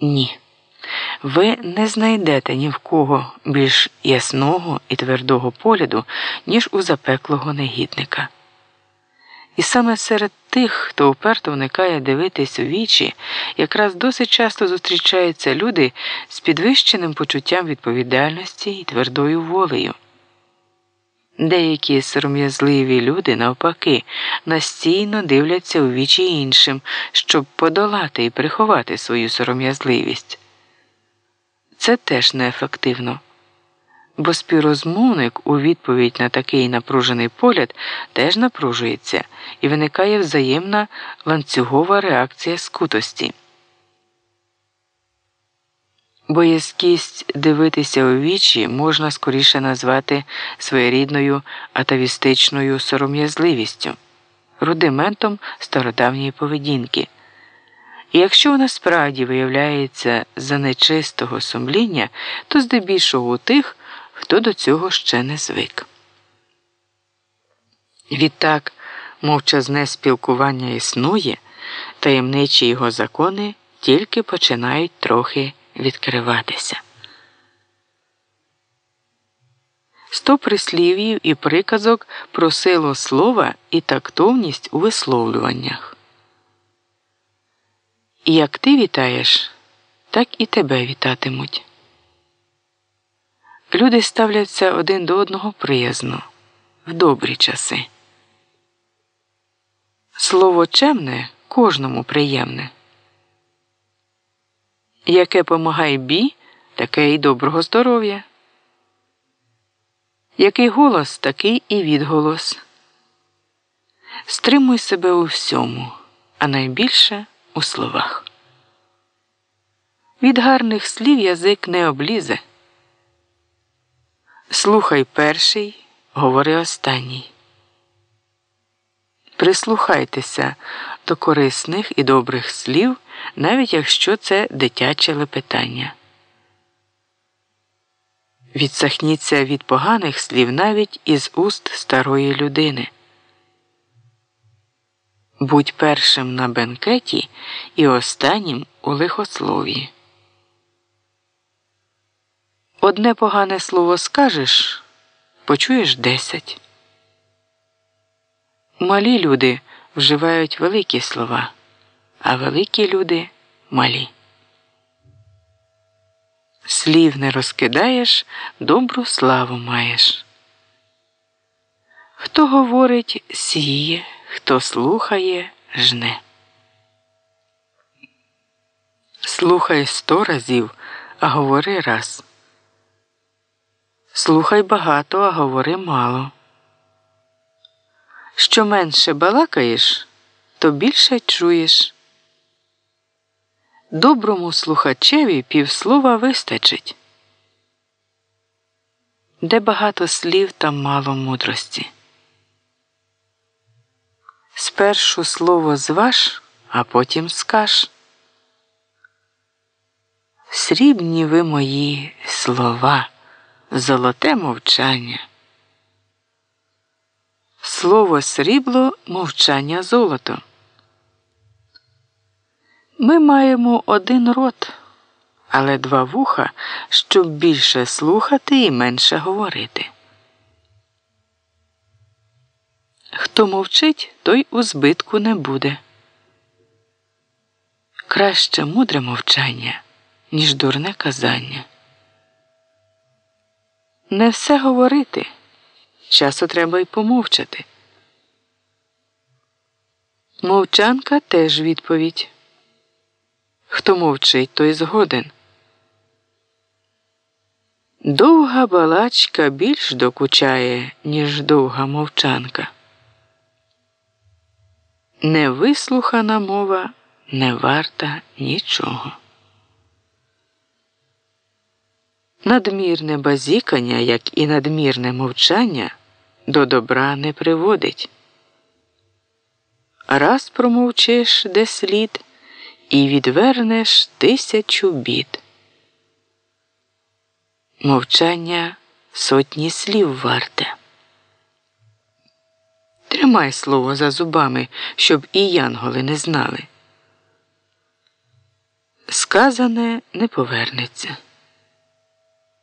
Ні. Ви не знайдете ні в кого більш ясного і твердого погляду, ніж у запеклого негідника. І саме серед тих, хто уперто вникає дивитись у вічі, якраз досить часто зустрічаються люди з підвищеним почуттям відповідальності і твердою волею. Деякі сором'язливі люди, навпаки, настійно дивляться у вічі іншим, щоб подолати і приховати свою сором'язливість. Це теж неефективно, бо співрозмовник у відповідь на такий напружений погляд теж напружується і виникає взаємна ланцюгова реакція скутості. Боязкість дивитися у вічі можна скоріше назвати своєрідною атавістичною сором'язливістю, рудиментом стародавньої поведінки. І якщо вона справді виявляється за нечистого сумління, то здебільшого у тих, хто до цього ще не звик. Відтак мовчазне спілкування існує, таємничі його закони тільки починають трохи відкриватися. Сто прислів'їв і приказок про силу слова і тактовність у висловлюваннях. Як ти вітаєш, так і тебе вітатимуть. Люди ставляться один до одного приязно в добрі часи. Слово чемне кожному приємне. Яке помагає бі, таке й доброго здоров'я. Який голос, такий і відголос. Стримуй себе у всьому, а найбільше у словах. Від гарних слів язик не облізе. Слухай перший, говори останній. Прислухайтеся до корисних і добрих слів, навіть якщо це дитяче лепетання. Відсахніться від поганих слів навіть із уст старої людини. Будь першим на бенкеті і останнім у лихослові. Одне погане слово скажеш, почуєш десять. Малі люди вживають великі слова, а великі люди малі. Слів не розкидаєш, добру славу маєш. Хто говорить, сіє, хто слухає, жне. Слухай сто разів, а говори раз. Слухай багато, а говори мало. Що менше балакаєш, то більше чуєш. Доброму слухачеві півслова вистачить. Де багато слів, там мало мудрості. Спершу слово зваж, а потім скаж. Срібні ви мої слова, золоте мовчання. Слово срібло мовчання золото. Ми маємо один рот, але два вуха, щоб більше слухати і менше говорити. Хто мовчить, той у збитку не буде. Краще мудре мовчання, ніж дурне казання. Не все говорити. Часу треба й помовчати. Мовчанка теж відповідь. Хто мовчить, той згоден. Довга балачка більш докучає, ніж довга мовчанка. Невислухана мова не варта нічого. Надмірне базікання, як і надмірне мовчання, до добра не приводить. Раз промовчиш де слід і відвернеш тисячу бід. Мовчання сотні слів варте. Тримай слово за зубами, щоб і янголи не знали. Сказане не повернеться.